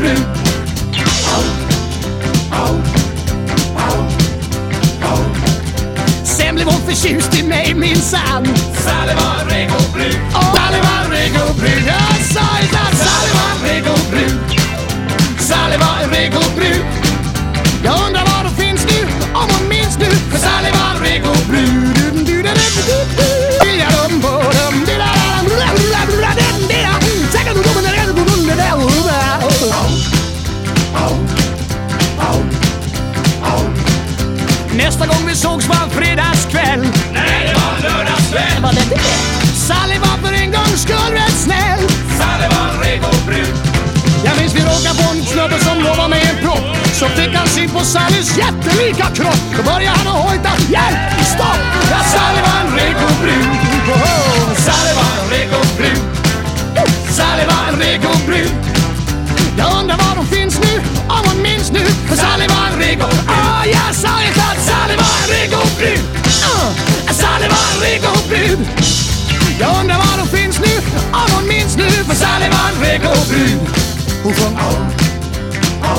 en reko brud. Sen blev hon förtjust i mig minsann. Sally var en reko brud. Sally var en reko brud. Jag sa ju att Sally var en reko brud. Sally var en Nästa gång vi sågs var en fredagskväll. Nej, det var en lördagskväll. Var det det? Sally var för en gångs skull rätt snäll. Sally var en reko brud. Jag minns vi råkade på en snubbe som låg med en propp. Så fick han syn på Sallys jättelika kropp. Då började han att hojta hjälp, stopp! Ja, Sally var en reko brud. Oh, Sally var en reko brud. Sally var en reko brud. Jag undrar var hon finns nu, var hon finns nu, om hon minns nu.